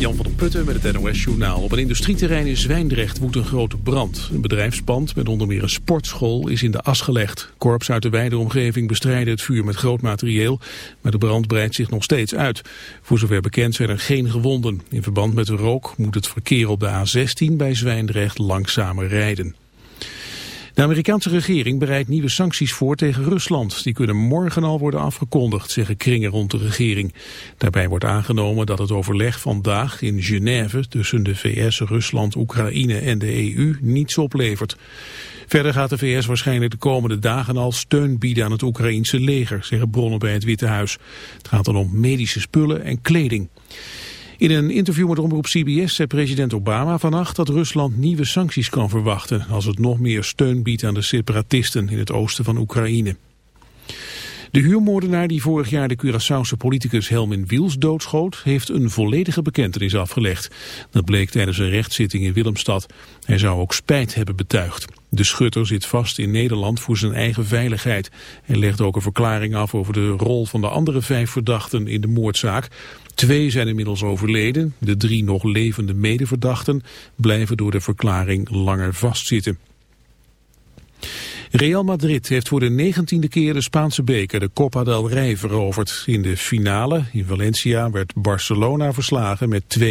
Jan van der Putten met het NOS-journaal. Op een industrieterrein in Zwijndrecht woedt een grote brand. Een bedrijfspand met onder meer een sportschool is in de as gelegd. Korps uit de wijde omgeving bestrijden het vuur met groot materieel, maar de brand breidt zich nog steeds uit. Voor zover bekend zijn er geen gewonden. In verband met de rook moet het verkeer op de A16 bij Zwijndrecht langzamer rijden. De Amerikaanse regering bereidt nieuwe sancties voor tegen Rusland. Die kunnen morgen al worden afgekondigd, zeggen kringen rond de regering. Daarbij wordt aangenomen dat het overleg vandaag in Genève tussen de VS, Rusland, Oekraïne en de EU niets oplevert. Verder gaat de VS waarschijnlijk de komende dagen al steun bieden aan het Oekraïense leger, zeggen bronnen bij het Witte Huis. Het gaat dan om medische spullen en kleding. In een interview met omroep CBS zei president Obama vannacht dat Rusland nieuwe sancties kan verwachten als het nog meer steun biedt aan de separatisten in het oosten van Oekraïne. De huurmoordenaar die vorig jaar de Curaçaose politicus Helmin Wiels doodschoot, heeft een volledige bekentenis afgelegd. Dat bleek tijdens een rechtszitting in Willemstad. Hij zou ook spijt hebben betuigd. De schutter zit vast in Nederland voor zijn eigen veiligheid. Hij legt ook een verklaring af over de rol van de andere vijf verdachten in de moordzaak. Twee zijn inmiddels overleden. De drie nog levende medeverdachten blijven door de verklaring langer vastzitten. Real Madrid heeft voor de negentiende keer de Spaanse beker, de Copa del Rey, veroverd. In de finale in Valencia werd Barcelona verslagen met 2-1.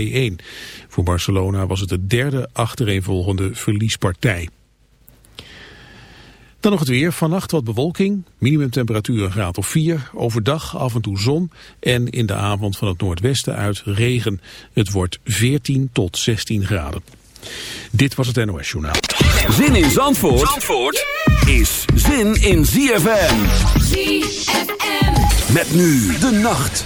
Voor Barcelona was het de derde achtereenvolgende verliespartij. Dan nog het weer. Vannacht wat bewolking. Minimumtemperatuur een graad of 4. Overdag af en toe zon. En in de avond van het noordwesten uit regen. Het wordt 14 tot 16 graden. Dit was het NOS Journaal. Zin in Zandvoort, Zandvoort is zin in ZFM. ZFM. Met nu de nacht.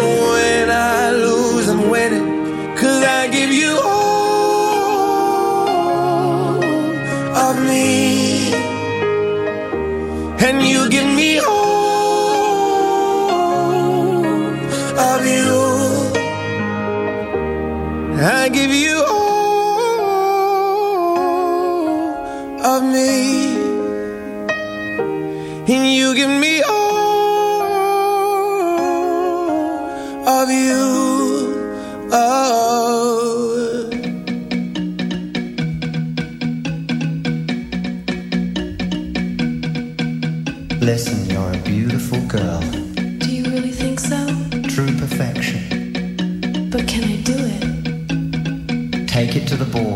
the board.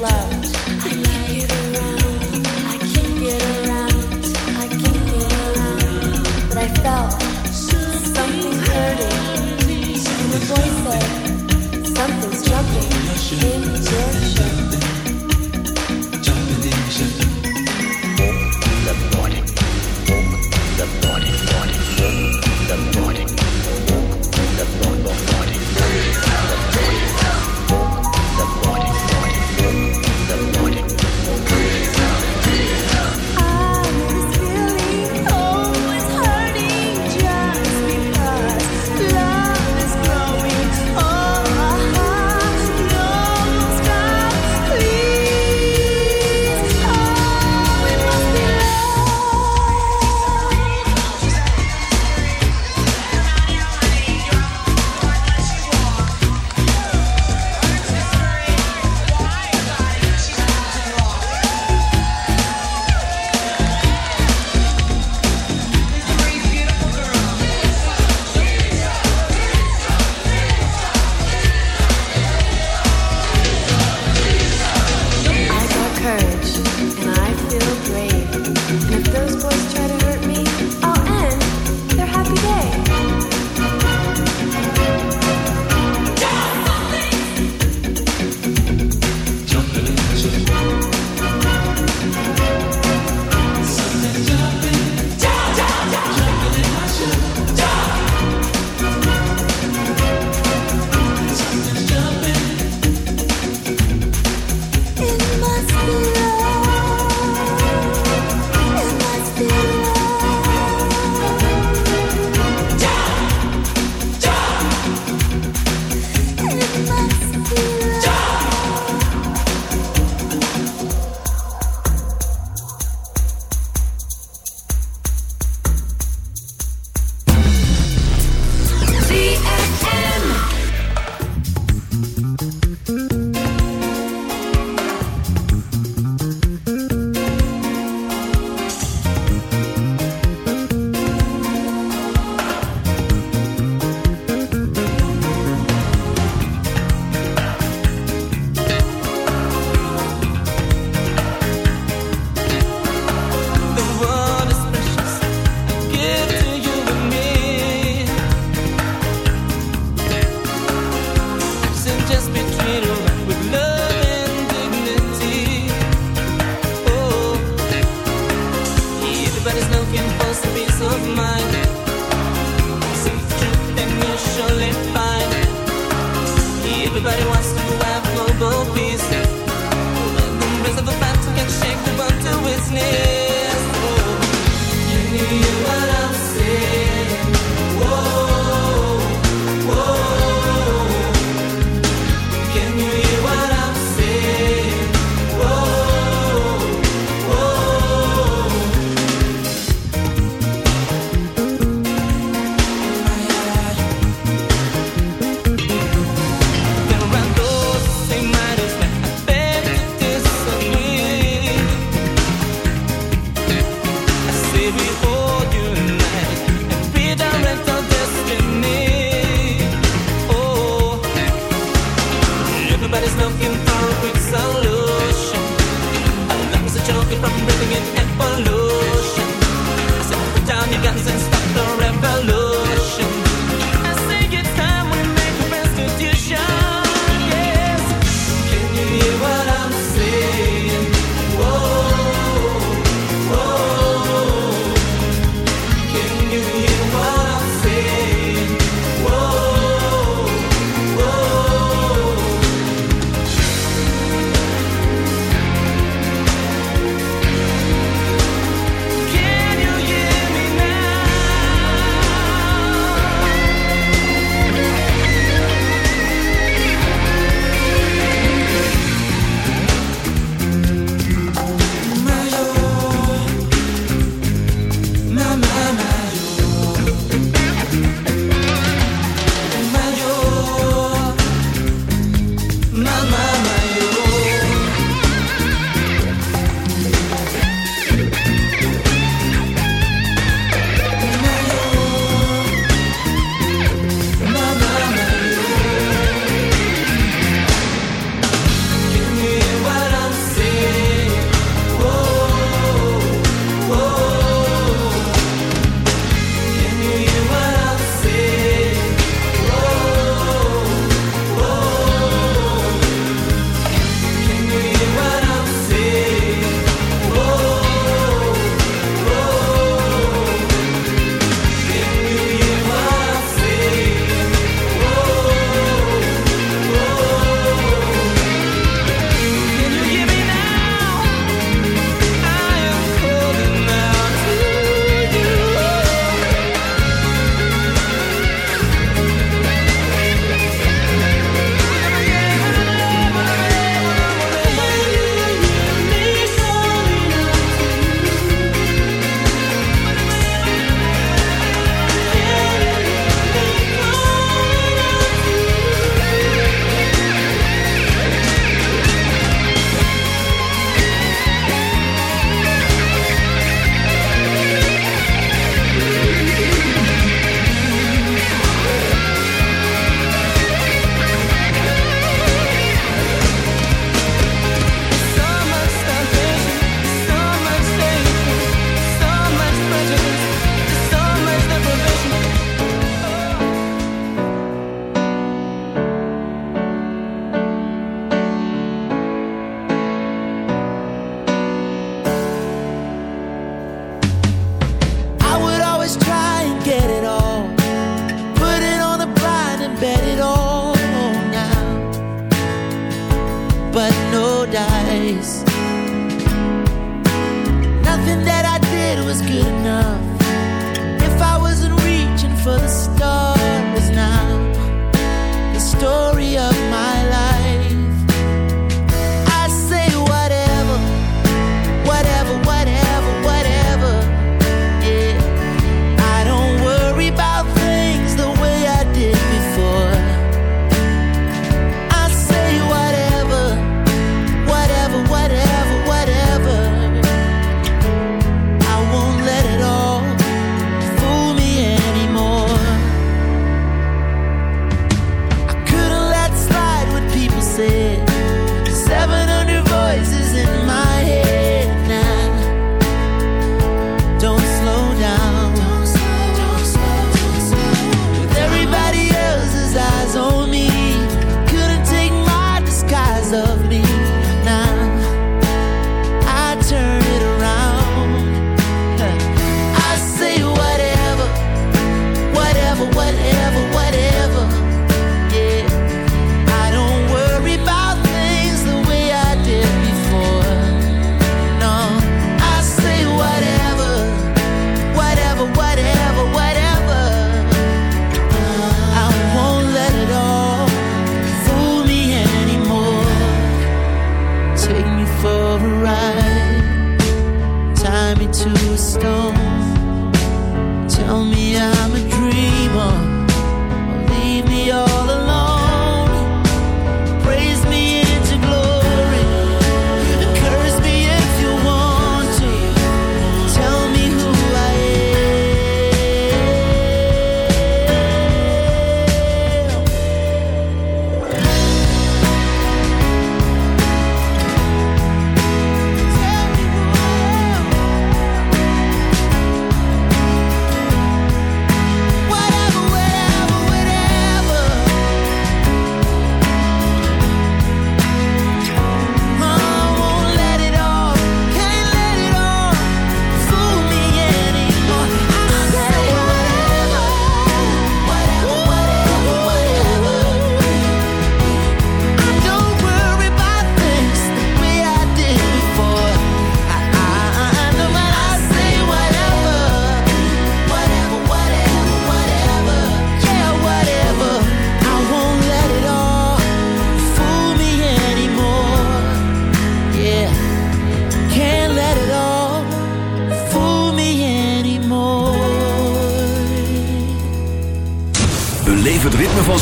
Love.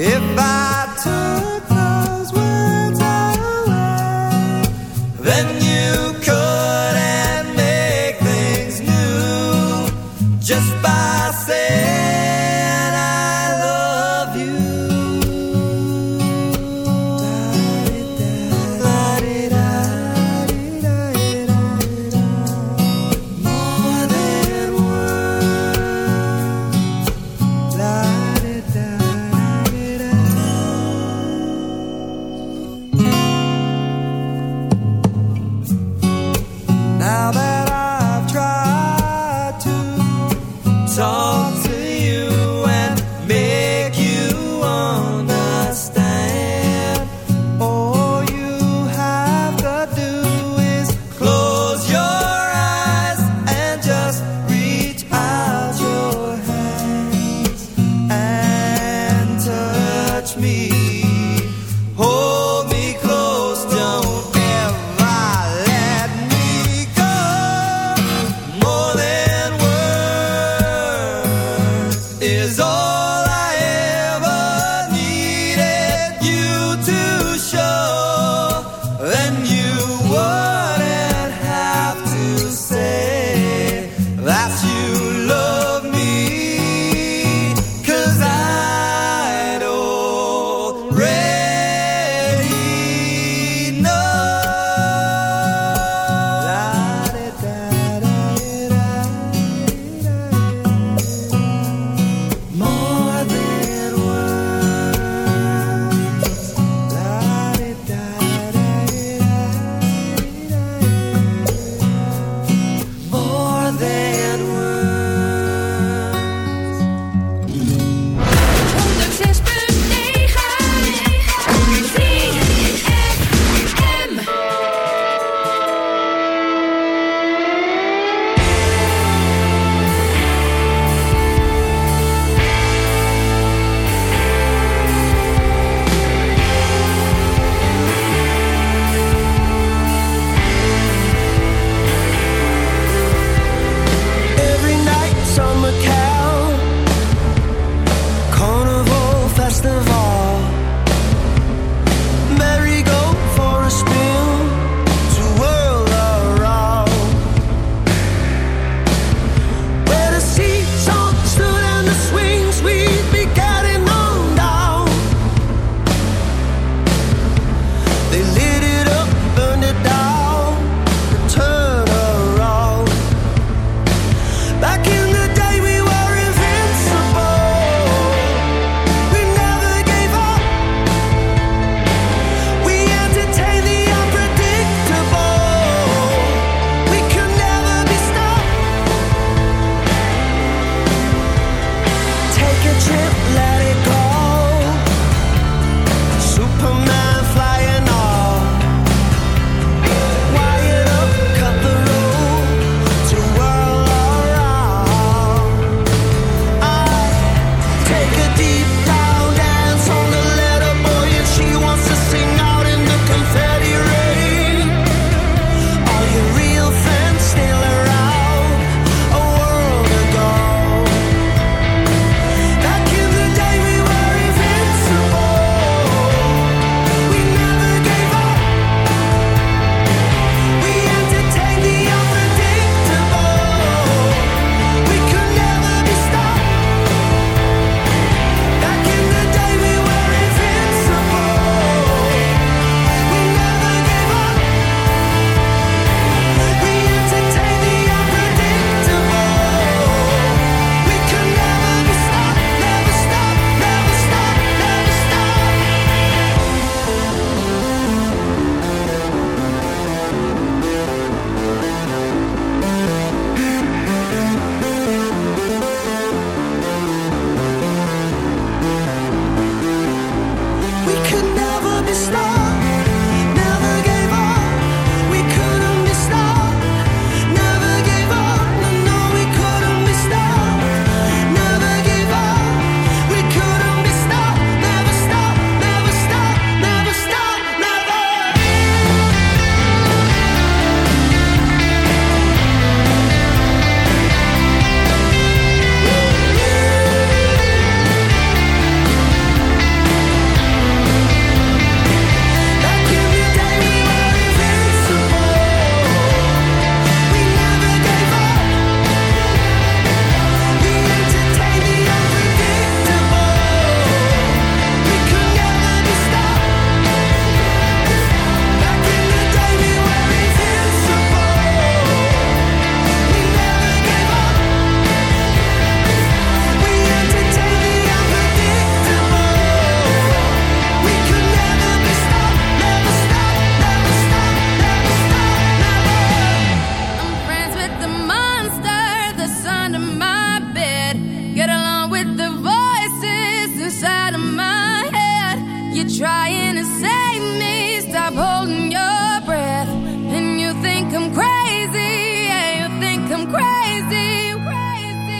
If I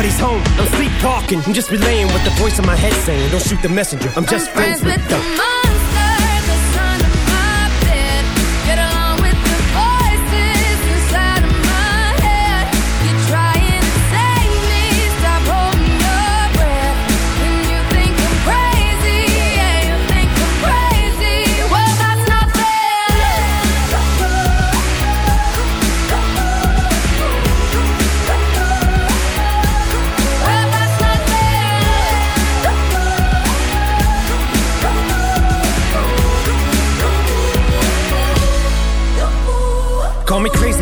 knocking. Nobody's home, I'm sleepwalking. I'm just relaying what the voice in my head saying. Don't shoot the messenger, I'm just I'm friends with the the.